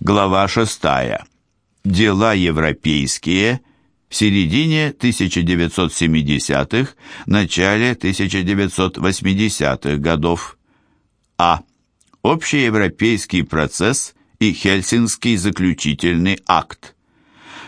Глава 6. Дела европейские в середине 1970-х, начале 1980-х годов. А. Общеевропейский процесс и Хельсинский заключительный акт.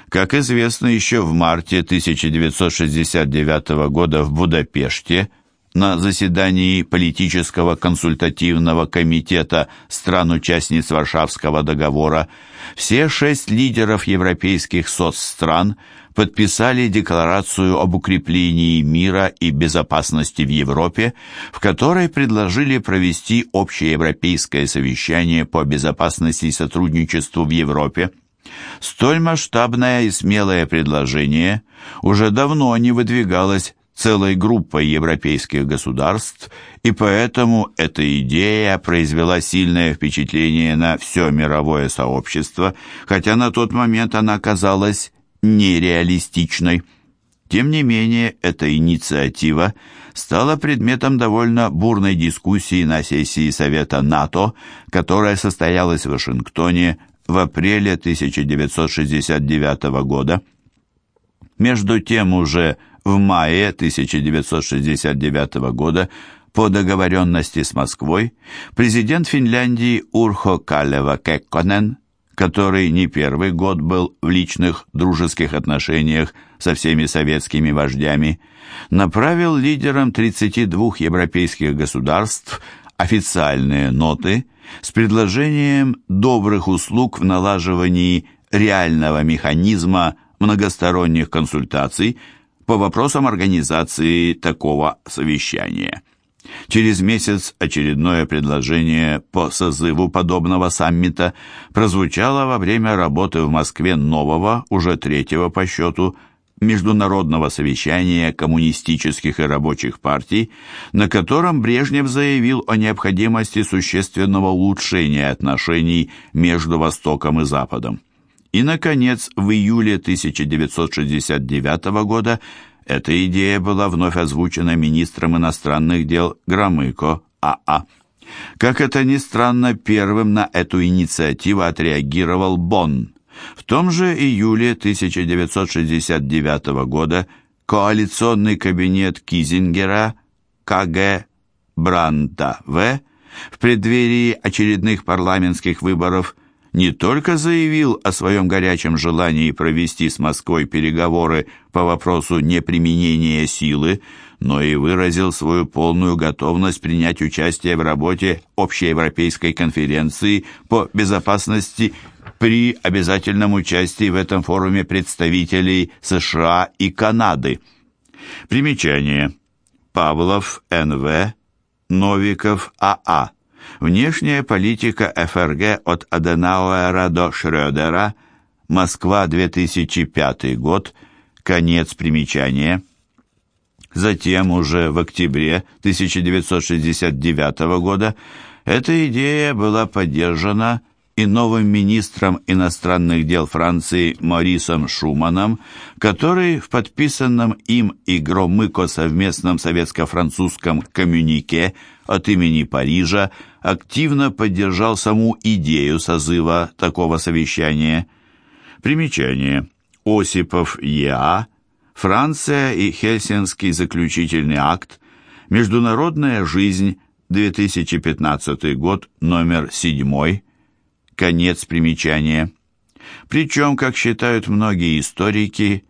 Как известно, еще в марте 1969 года в Будапеште на заседании политического консультативного комитета стран-участниц Варшавского договора все шесть лидеров европейских соцстран подписали декларацию об укреплении мира и безопасности в Европе, в которой предложили провести общеевропейское совещание по безопасности и сотрудничеству в Европе. Столь масштабное и смелое предложение уже давно не выдвигалось целой группой европейских государств, и поэтому эта идея произвела сильное впечатление на все мировое сообщество, хотя на тот момент она казалась нереалистичной. Тем не менее, эта инициатива стала предметом довольно бурной дискуссии на сессии Совета НАТО, которая состоялась в Вашингтоне в апреле 1969 года. Между тем уже в мае 1969 года по договоренности с Москвой президент Финляндии Урхо Калева Кекконен, который не первый год был в личных дружеских отношениях со всеми советскими вождями, направил лидерам 32 европейских государств официальные ноты с предложением добрых услуг в налаживании реального механизма многосторонних консультаций по вопросам организации такого совещания. Через месяц очередное предложение по созыву подобного саммита прозвучало во время работы в Москве нового, уже третьего по счету, международного совещания коммунистических и рабочих партий, на котором Брежнев заявил о необходимости существенного улучшения отношений между Востоком и Западом. И, наконец, в июле 1969 года эта идея была вновь озвучена министром иностранных дел Громыко АА. Как это ни странно, первым на эту инициативу отреагировал Бонн. В том же июле 1969 года коалиционный кабинет Кизингера КГ Бранта В в преддверии очередных парламентских выборов – не только заявил о своем горячем желании провести с Москвой переговоры по вопросу неприменения силы, но и выразил свою полную готовность принять участие в работе Общеевропейской конференции по безопасности при обязательном участии в этом форуме представителей США и Канады. Примечание. Павлов Н.В. Новиков А.А. Внешняя политика ФРГ от Аденауэра до Шрёдера. Москва, 2005 год. Конец примечания. Затем, уже в октябре 1969 года, эта идея была поддержана и новым министром иностранных дел Франции Морисом Шуманом, который в подписанном им и Громыко совместном советско-французском коммюнике от имени Парижа активно поддержал саму идею созыва такого совещания. Примечание. Осипов Е.А. Франция и Хельсинский заключительный акт. Международная жизнь. 2015 год. Номер 7. Конец примечания. Причем, как считают многие историки,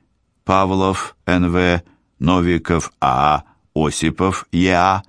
Павлов Н.В., Новиков А.А., Осипов Е.А.,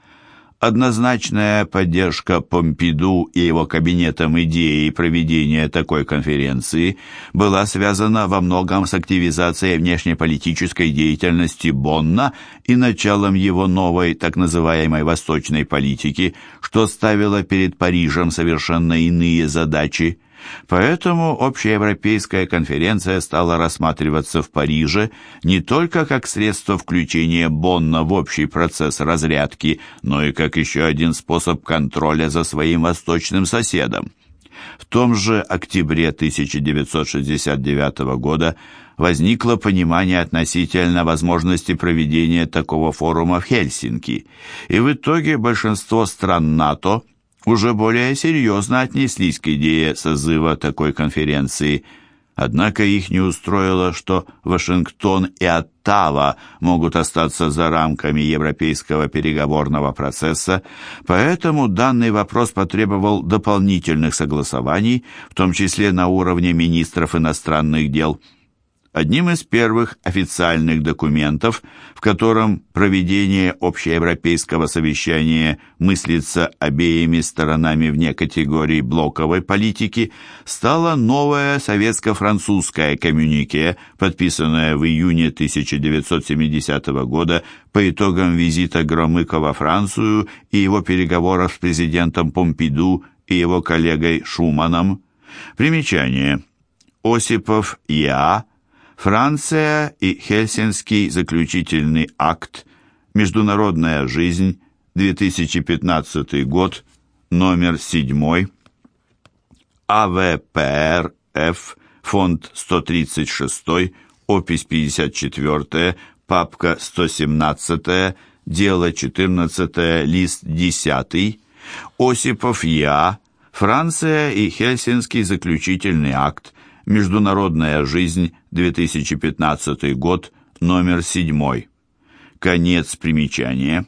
Однозначная поддержка Помпиду и его кабинетом идеи проведения такой конференции была связана во многом с активизацией внешнеполитической деятельности Бонна и началом его новой так называемой восточной политики, что ставило перед Парижем совершенно иные задачи. Поэтому общеевропейская конференция стала рассматриваться в Париже не только как средство включения Бонна в общий процесс разрядки, но и как еще один способ контроля за своим восточным соседом. В том же октябре 1969 года возникло понимание относительно возможности проведения такого форума в Хельсинки, и в итоге большинство стран НАТО – уже более серьезно отнеслись к идее созыва такой конференции – Однако их не устроило, что Вашингтон и Оттава могут остаться за рамками европейского переговорного процесса, поэтому данный вопрос потребовал дополнительных согласований, в том числе на уровне министров иностранных дел – одним из первых официальных документов, в котором проведение общеевропейского совещания мыслится обеими сторонами вне категории блоковой политики, стало новое советско-французское коммюнике, подписанное в июне 1970 года по итогам визита Громыка во Францию и его переговоров с президентом Помпиду и его коллегой Шуманом. Примечание. Осипов Я Франция и Хельсинский заключительный акт «Международная жизнь», 2015 год, номер 7, АВПРФ, фонд 136, опись 54, папка 117, дело 14, лист 10, Осипов Я, Франция и Хельсинский заключительный акт, Международная жизнь, 2015 год, номер 7. Конец примечания.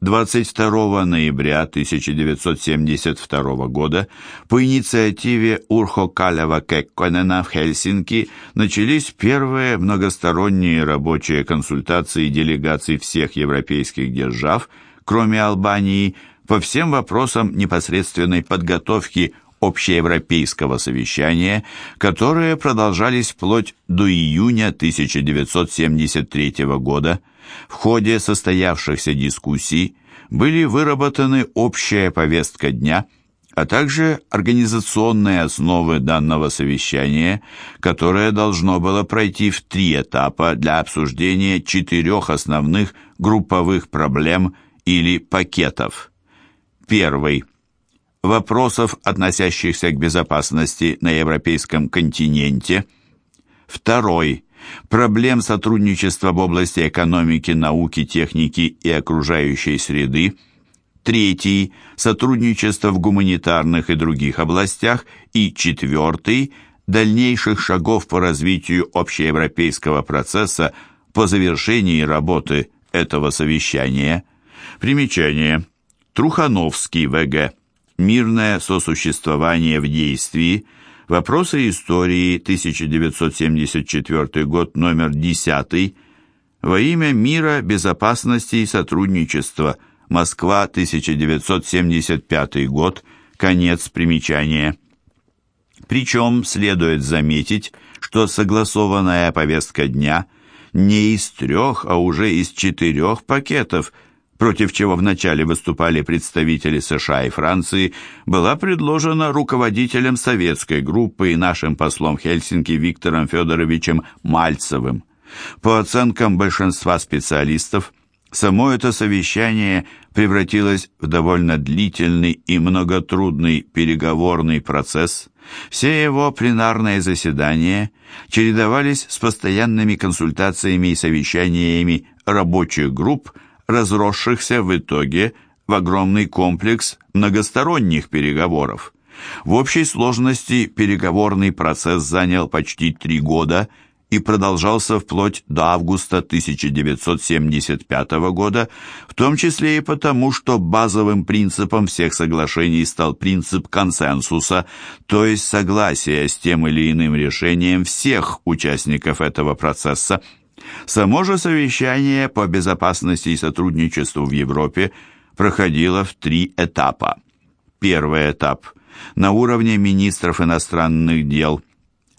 22 ноября 1972 года по инициативе Урхо Калева Кекконена в Хельсинки начались первые многосторонние рабочие консультации делегаций всех европейских держав, кроме Албании, по всем вопросам непосредственной подготовки общеевропейского совещания, которые продолжались вплоть до июня 1973 года. В ходе состоявшихся дискуссий были выработаны общая повестка дня, а также организационные основы данного совещания, которое должно было пройти в три этапа для обсуждения четырех основных групповых проблем или пакетов. Первый – вопросов, относящихся к безопасности на европейском континенте. Второй. Проблем сотрудничества в области экономики, науки, техники и окружающей среды. Третий. Сотрудничество в гуманитарных и других областях. И четвертый. Дальнейших шагов по развитию общеевропейского процесса по завершении работы этого совещания. Примечание. Трухановский ВГ. Мирное сосуществование в действии. Вопросы истории, 1974 год, номер 10. Во имя мира, безопасности и сотрудничества. Москва, 1975 год. Конец примечания. Причем следует заметить, что согласованная повестка дня не из трех, а уже из четырех пакетов – против чего вначале выступали представители США и Франции, была предложена руководителем советской группы и нашим послом Хельсинки Виктором Федоровичем Мальцевым. По оценкам большинства специалистов, само это совещание превратилось в довольно длительный и многотрудный переговорный процесс. Все его пленарные заседания чередовались с постоянными консультациями и совещаниями рабочих групп, разросшихся в итоге в огромный комплекс многосторонних переговоров. В общей сложности переговорный процесс занял почти три года и продолжался вплоть до августа 1975 года, в том числе и потому, что базовым принципом всех соглашений стал принцип консенсуса, то есть согласия с тем или иным решением всех участников этого процесса, Само же совещание по безопасности и сотрудничеству в Европе проходило в три этапа. Первый этап на уровне министров иностранных дел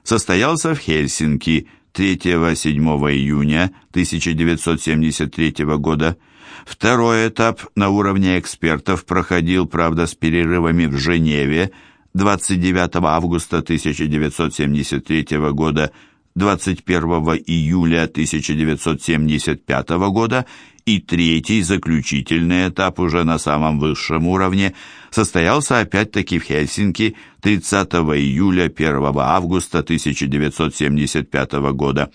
состоялся в Хельсинки 3-7 июня 1973 года. Второй этап на уровне экспертов проходил, правда, с перерывами в Женеве 29 августа 1973 года 21 июля 1975 года и третий, заключительный этап уже на самом высшем уровне, состоялся опять-таки в Хельсинки 30 июля 1 августа 1975 года.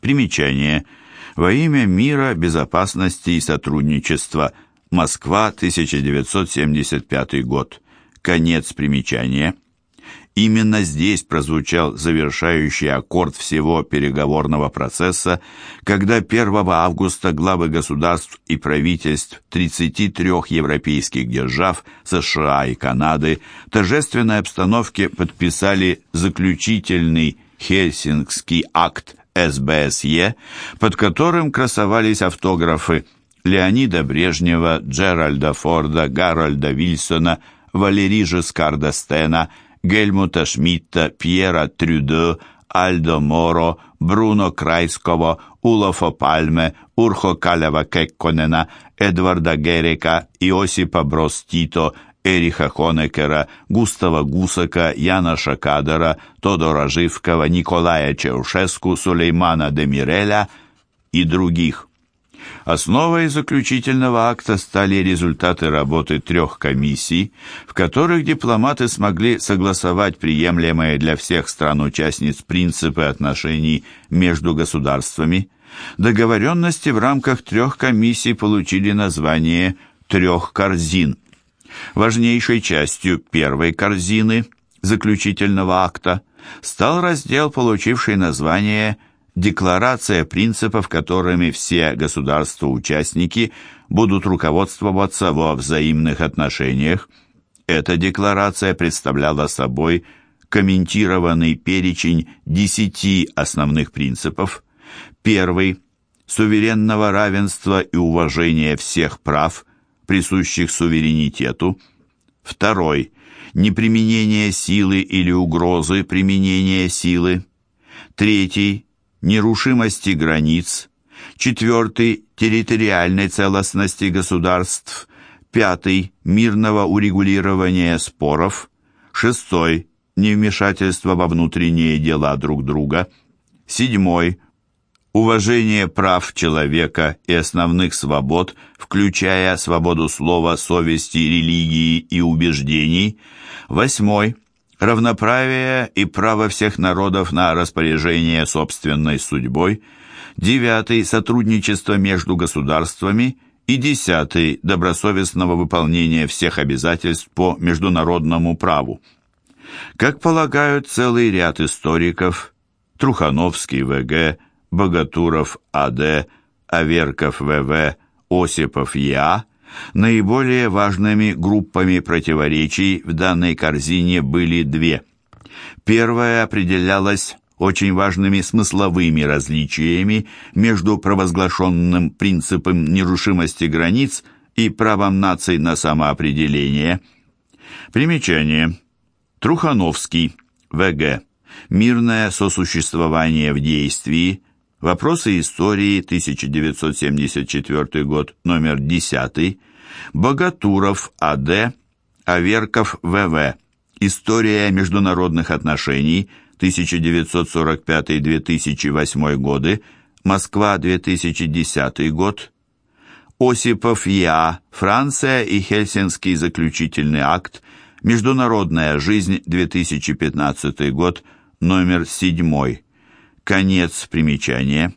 Примечание. Во имя мира, безопасности и сотрудничества. Москва, 1975 год. Конец примечания. Именно здесь прозвучал завершающий аккорд всего переговорного процесса, когда 1 августа главы государств и правительств 33 европейских держав, США и Канады, в торжественной обстановке подписали заключительный Хельсингский акт СБСЕ, под которым красовались автографы Леонида Брежнева, Джеральда Форда, Гарольда Вильсона, Валерии Жескарда Стена, Gelmutą Šmitą, Pierą Triudu, Aldo Moro, Bruno Kraiskovo, Ulofo Palme, Urho Kaleva Kekkonena, Edvardą Gereką, Josipą Brostyto, Erichą Honekerą, Gustavą Gusaką, Janą Šakadarą, Todora Żywkała, Nikolaja Čiaušesku, Sulejmana Demirelę i drugich. Основой заключительного акта стали результаты работы трех комиссий, в которых дипломаты смогли согласовать приемлемые для всех стран-участниц принципы отношений между государствами. Договоренности в рамках трех комиссий получили название «трех корзин». Важнейшей частью первой корзины заключительного акта стал раздел, получивший название «Трех декларация принципов, которыми все государства-участники будут руководствоваться во взаимных отношениях. Эта декларация представляла собой комментированный перечень десяти основных принципов. Первый – суверенного равенства и уважения всех прав, присущих суверенитету. Второй – неприменение силы или угрозы применения силы. Третий – нерушимости границ, четвертый – территориальной целостности государств, пятый – мирного урегулирования споров, шестой – невмешательство во внутренние дела друг друга, седьмой – уважение прав человека и основных свобод, включая свободу слова, совести, религии и убеждений, восьмой – равноправие и право всех народов на распоряжение собственной судьбой, девятый – сотрудничество между государствами и десятый – добросовестного выполнения всех обязательств по международному праву. Как полагают целый ряд историков, Трухановский В.Г., Богатуров А.Д., Аверков В.В., Осипов Я. Наиболее важными группами противоречий в данной корзине были две. Первая определялась очень важными смысловыми различиями между провозглашенным принципом нерушимости границ и правом наций на самоопределение. Примечание. Трухановский, В.Г. Мирное сосуществование в действии. Вопросы истории, 1974 год, номер 10. Богатуров, А.Д. Аверков, В.В. История международных отношений, 1945-2008 годы, Москва, 2010 год. Осипов Я. Франция и Хельсинский заключительный акт. Международная жизнь, 2015 год, номер 7. Конец примечания.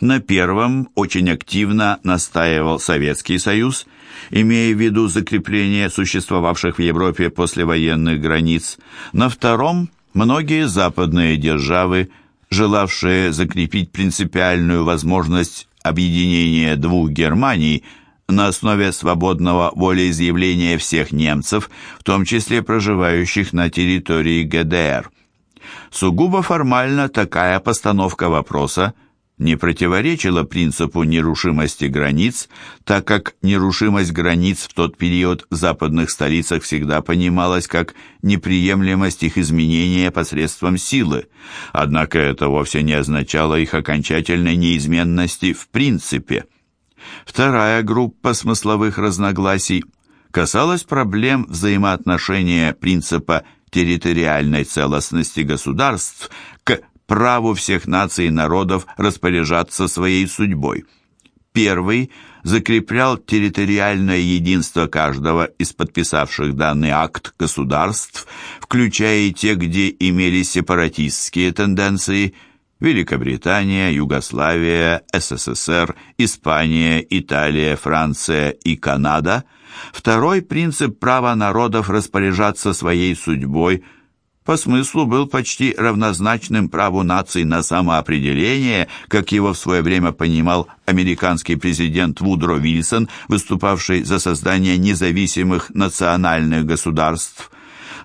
На первом очень активно настаивал Советский Союз, имея в виду закрепление существовавших в Европе послевоенных границ. На втором многие западные державы, желавшие закрепить принципиальную возможность объединения двух Германий на основе свободного волеизъявления всех немцев, в том числе проживающих на территории ГДР. Сугубо формально такая постановка вопроса не противоречила принципу нерушимости границ, так как нерушимость границ в тот период в западных столицах всегда понималась как неприемлемость их изменения посредством силы. Однако это вовсе не означало их окончательной неизменности в принципе. Вторая группа смысловых разногласий касалась проблем взаимоотношения принципа территориальной целостности государств к праву всех наций и народов распоряжаться своей судьбой. Первый закреплял территориальное единство каждого из подписавших данный акт государств, включая и те, где имелись сепаратистские тенденции, Великобритания, Югославия, СССР, Испания, Италия, Франция и Канада. Второй принцип права народов распоряжаться своей судьбой – по смыслу был почти равнозначным праву наций на самоопределение, как его в свое время понимал американский президент Вудро Вильсон, выступавший за создание независимых национальных государств.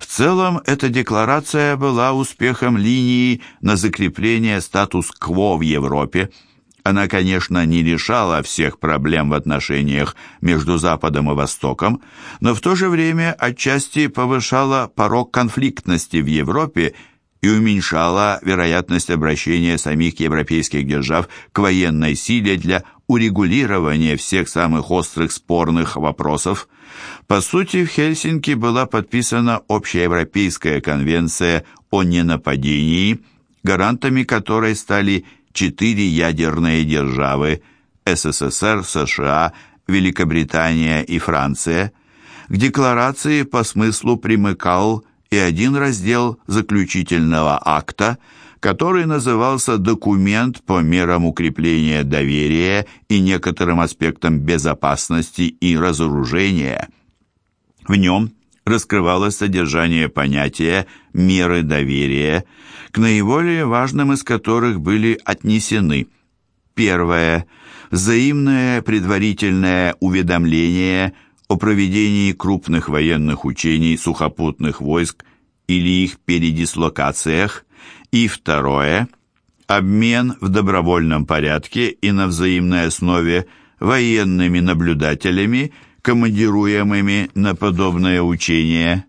В целом, эта декларация была успехом линии на закрепление статус-кво в Европе – она, конечно, не решала всех проблем в отношениях между Западом и Востоком, но в то же время отчасти повышала порог конфликтности в Европе и уменьшала вероятность обращения самих европейских держав к военной силе для урегулирования всех самых острых спорных вопросов. По сути, в Хельсинки была подписана Общеевропейская конвенция о ненападении, гарантами которой стали четыре ядерные державы – СССР, США, Великобритания и Франция. К декларации по смыслу примыкал и один раздел заключительного акта, который назывался «Документ по мерам укрепления доверия и некоторым аспектам безопасности и разоружения». В нем раскрывалось содержание понятия «меры доверия», к наиболее важным из которых были отнесены. Первое – взаимное предварительное уведомление о проведении крупных военных учений сухопутных войск или их передислокациях, и второе – обмен в добровольном порядке и на взаимной основе военными наблюдателями – командируемыми на подобное учение.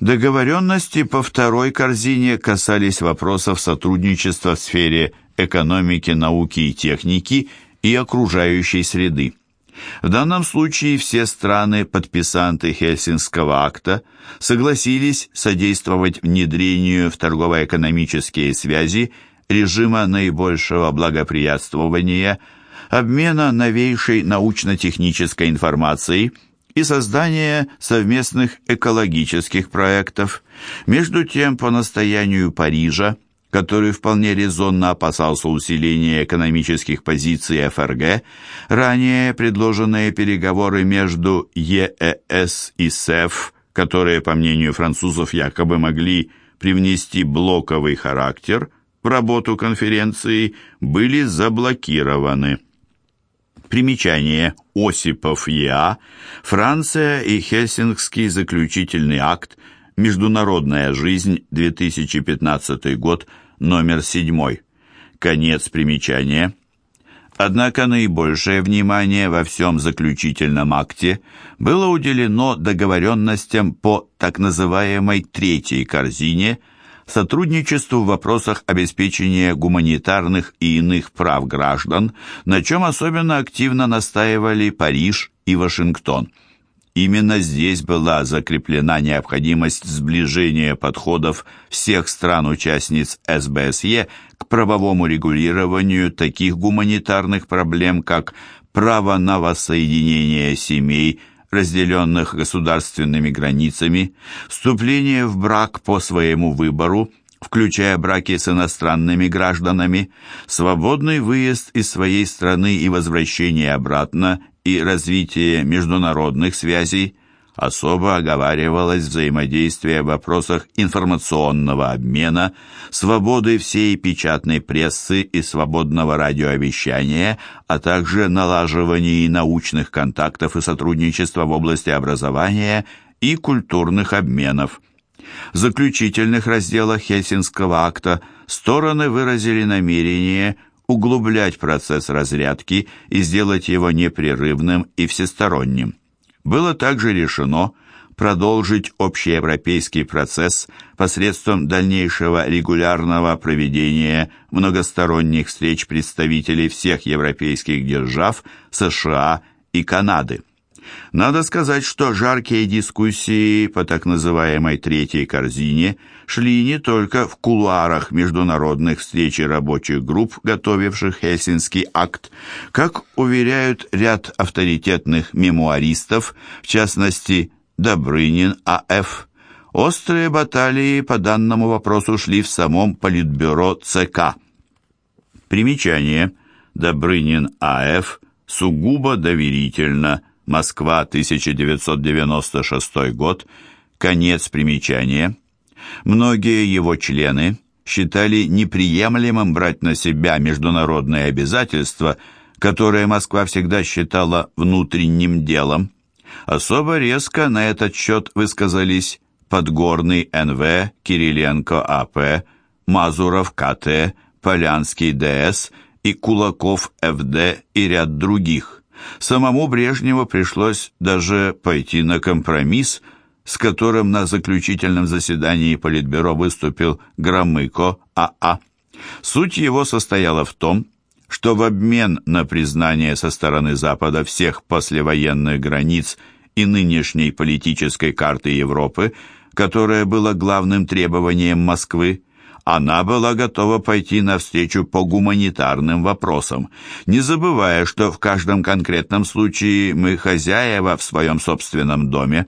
Договоренности по второй корзине касались вопросов сотрудничества в сфере экономики, науки и техники и окружающей среды. В данном случае все страны, подписанты Хельсинского акта, согласились содействовать внедрению в торгово-экономические связи режима наибольшего благоприятствования – обмена новейшей научно-технической информацией и создания совместных экологических проектов. Между тем, по настоянию Парижа, который вполне резонно опасался усиления экономических позиций ФРГ, ранее предложенные переговоры между ЕЭС и СЭФ, которые, по мнению французов, якобы могли привнести блоковый характер в работу конференции, были заблокированы. Примечание. Осипов Е.А. Франция и Хельсингский заключительный акт. Международная жизнь. 2015 год. Номер 7. Конец примечания. Однако наибольшее внимание во всем заключительном акте было уделено договоренностям по так называемой «третьей корзине», сотрудничеству в вопросах обеспечения гуманитарных и иных прав граждан, на чем особенно активно настаивали Париж и Вашингтон. Именно здесь была закреплена необходимость сближения подходов всех стран-участниц СБСЕ к правовому регулированию таких гуманитарных проблем, как право на воссоединение семей – разделенных государственными границами, вступление в брак по своему выбору, включая браки с иностранными гражданами, свободный выезд из своей страны и возвращение обратно и развитие международных связей – особо оговаривалось взаимодействие в вопросах информационного обмена, свободы всей печатной прессы и свободного радиовещания, а также налаживание научных контактов и сотрудничества в области образования и культурных обменов. В заключительных разделах Хельсинского акта стороны выразили намерение углублять процесс разрядки и сделать его непрерывным и всесторонним было также решено продолжить общеевропейский процесс посредством дальнейшего регулярного проведения многосторонних встреч представителей всех европейских держав, США и Канады. Надо сказать, что жаркие дискуссии по так называемой «третьей корзине» шли не только в кулуарах международных встреч и рабочих групп, готовивших Хельсинский акт, как уверяют ряд авторитетных мемуаристов, в частности Добрынин А.Ф., острые баталии по данному вопросу шли в самом Политбюро ЦК. Примечание. Добрынин А.Ф. Сугубо доверительно. Москва, 1996 год. Конец примечания. Многие его члены считали неприемлемым брать на себя международные обязательства, которые Москва всегда считала внутренним делом. Особо резко на этот счет высказались Подгорный Н.В., Кириленко А.П., Мазуров К.Т., Полянский Д.С. и Кулаков Ф.Д. и ряд других. Самому Брежневу пришлось даже пойти на компромисс, с которым на заключительном заседании Политбюро выступил Громыко А.А. Суть его состояла в том, что в обмен на признание со стороны Запада всех послевоенных границ и нынешней политической карты Европы, которая была главным требованием Москвы, она была готова пойти навстречу по гуманитарным вопросам, не забывая, что в каждом конкретном случае мы хозяева в своем собственном доме.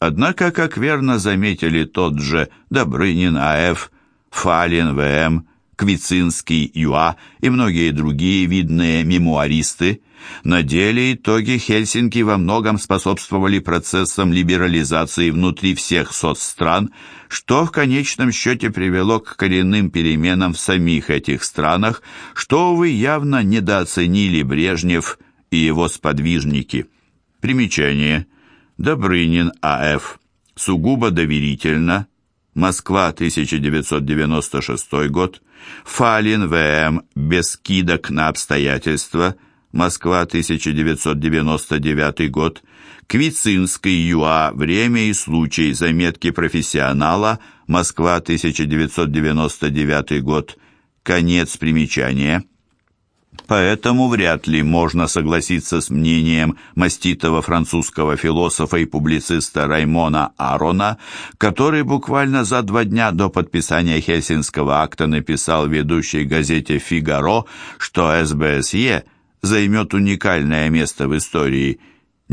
Однако, как верно заметили тот же Добрынин А.Ф., Фалин В.М., Квицинский ЮА и многие другие видные мемуаристы, на деле итоги Хельсинки во многом способствовали процессам либерализации внутри всех соцстран, что в конечном счете привело к коренным переменам в самих этих странах, что, увы, явно недооценили Брежнев и его сподвижники. Примечание. Добрынин А.Ф. Сугубо доверительно. Москва, 1996 год. Фалин В.М. Без скидок на обстоятельства. Москва, 1999 год. Квицинский ЮА. Время и случай. Заметки профессионала. Москва, 1999 год. Конец примечания. Поэтому вряд ли можно согласиться с мнением маститого французского философа и публициста Раймона Арона, который буквально за два дня до подписания Хельсинского акта написал в ведущей газете «Фигаро», что СБСЕ займет уникальное место в истории.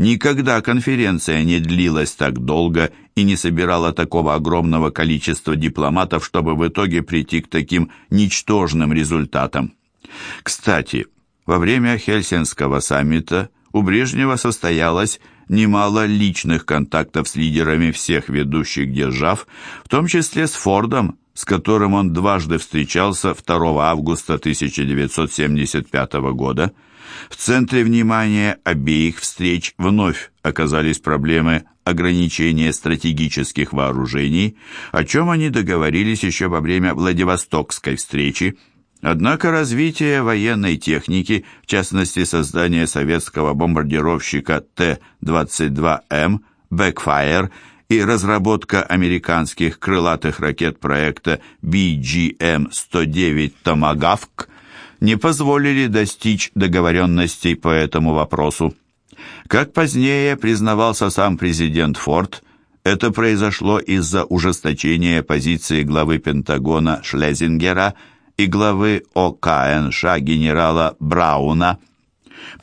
Никогда конференция не длилась так долго и не собирала такого огромного количества дипломатов, чтобы в итоге прийти к таким ничтожным результатам. Кстати, во время Хельсинского саммита у Брежнева состоялось немало личных контактов с лидерами всех ведущих держав, в том числе с Фордом, с которым он дважды встречался 2 августа 1975 года. В центре внимания обеих встреч вновь оказались проблемы ограничения стратегических вооружений, о чем они договорились еще во время Владивостокской встречи, Однако развитие военной техники, в частности создание советского бомбардировщика Т-22М «Бэкфайр» и разработка американских крылатых ракет проекта BGM-109 «Томагавк» не позволили достичь договоренностей по этому вопросу. Как позднее признавался сам президент Форд, это произошло из-за ужесточения позиции главы Пентагона Шлезингера – и главы ОКНШ генерала Брауна.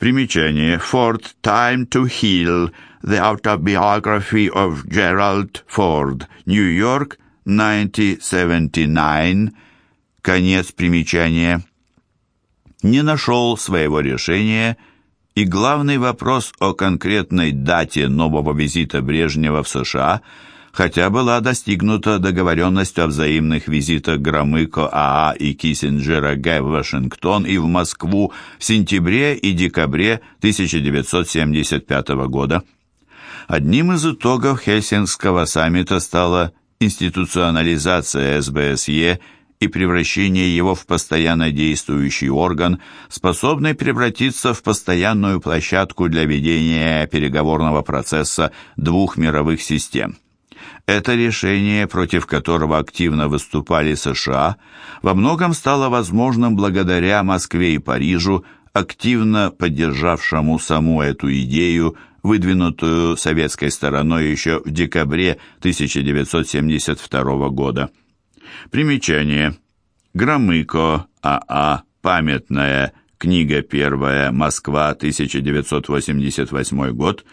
Примечание. Ford Time to Heal. The Autobiography of Gerald Ford. New York, 1979. Конец примечания. Не нашел своего решения, и главный вопрос о конкретной дате нового визита Брежнева в США – хотя была достигнута договоренность о взаимных визитах Громыко АА и Киссинджера Г. в Вашингтон и в Москву в сентябре и декабре 1975 года. Одним из итогов Хельсинского саммита стала институционализация СБСЕ и превращение его в постоянно действующий орган, способный превратиться в постоянную площадку для ведения переговорного процесса двух мировых систем. Это решение, против которого активно выступали США, во многом стало возможным благодаря Москве и Парижу, активно поддержавшему саму эту идею, выдвинутую советской стороной еще в декабре 1972 года. Примечание. Громыко, АА, памятная, книга первая, Москва, 1988 год,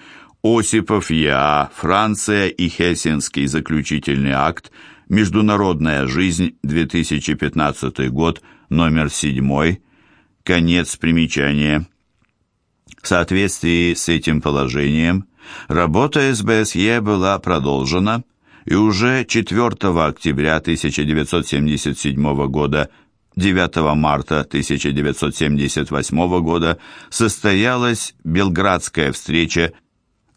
Осипов Я, Франция и Хельсинский заключительный акт, Международная жизнь, 2015 год, номер 7, Конец примечания. В соответствии с этим положением, работа СБСЕ была продолжена, и уже 4 октября 1977 года 9 марта 1978 года состоялась Белградская встреча,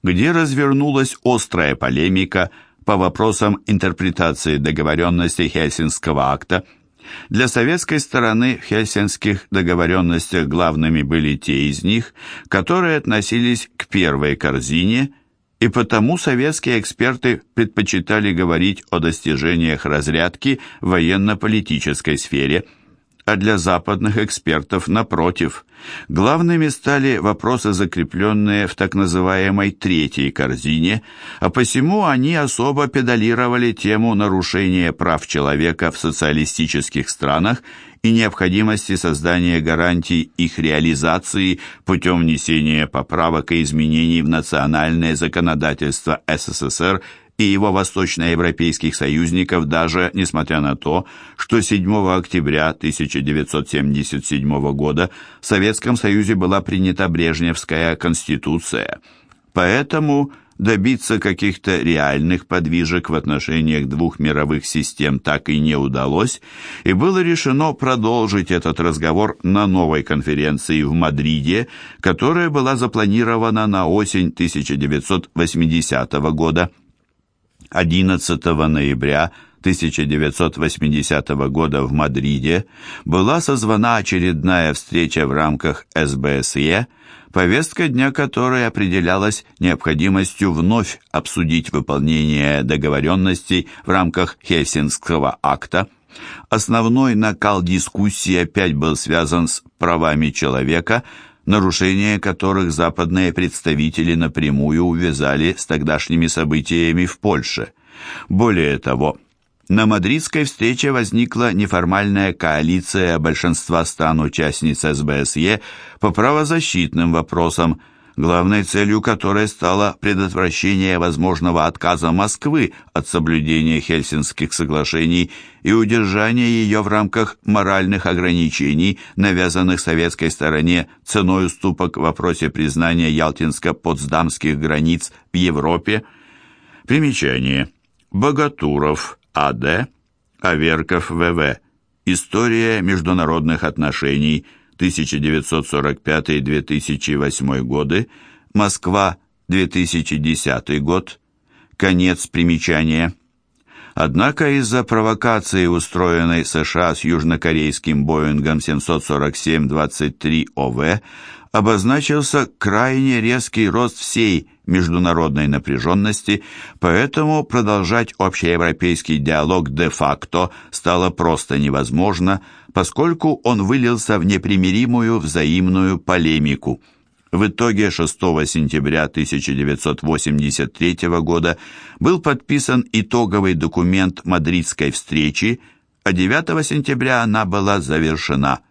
где развернулась острая полемика по вопросам интерпретации договоренностей Хельсинского акта. Для советской стороны в хельсинских договоренностях главными были те из них, которые относились к первой корзине, и потому советские эксперты предпочитали говорить о достижениях разрядки в военно-политической сфере – а для западных экспертов, напротив, главными стали вопросы, закрепленные в так называемой третьей корзине, а посему они особо педалировали тему нарушения прав человека в социалистических странах и необходимости создания гарантий их реализации путем внесения поправок и изменений в национальное законодательство СССР и его восточноевропейских союзников даже несмотря на то, что 7 октября 1977 года в Советском Союзе была принята Брежневская конституция. Поэтому добиться каких-то реальных подвижек в отношениях двух мировых систем так и не удалось, и было решено продолжить этот разговор на новой конференции в Мадриде, которая была запланирована на осень 1980 года. 11 ноября 1980 года в Мадриде была созвана очередная встреча в рамках СБСЕ, повестка дня которой определялась необходимостью вновь обсудить выполнение договоренностей в рамках Хельсинского акта. Основной накал дискуссии опять был связан с правами человека – нарушения которых западные представители напрямую увязали с тогдашними событиями в Польше. Более того, на мадридской встрече возникла неформальная коалиция большинства стран-участниц СБСЕ по правозащитным вопросам, главной целью которой стало предотвращение возможного отказа Москвы от соблюдения Хельсинских соглашений и удержание ее в рамках моральных ограничений, навязанных советской стороне ценой уступок в вопросе признания ялтинско-потсдамских границ в Европе. Примечание. Богатуров А.Д. Аверков В.В. История международных отношений – 1945-2008 годы, Москва, 2010 год, конец примечания. Однако из-за провокации, устроенной США с южнокорейским Боингом 747-23 ОВ, обозначился крайне резкий рост всей международной напряженности, поэтому продолжать общеевропейский диалог де-факто стало просто невозможно, поскольку он вылился в непримиримую взаимную полемику. В итоге 6 сентября 1983 года был подписан итоговый документ Мадридской встречи, а 9 сентября она была завершена –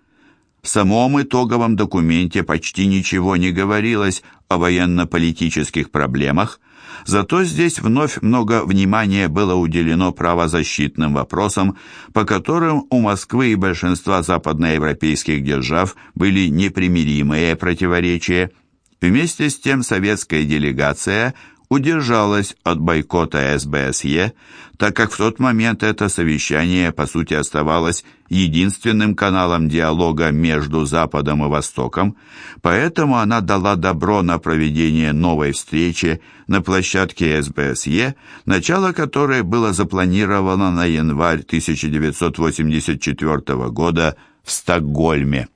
в самом итоговом документе почти ничего не говорилось о военно-политических проблемах, зато здесь вновь много внимания было уделено правозащитным вопросам, по которым у Москвы и большинства западноевропейских держав были непримиримые противоречия. Вместе с тем советская делегация удержалась от бойкота СБСЕ, так как в тот момент это совещание, по сути, оставалось единственным каналом диалога между Западом и Востоком, поэтому она дала добро на проведение новой встречи на площадке СБСЕ, начало которой было запланировано на январь 1984 года в Стокгольме.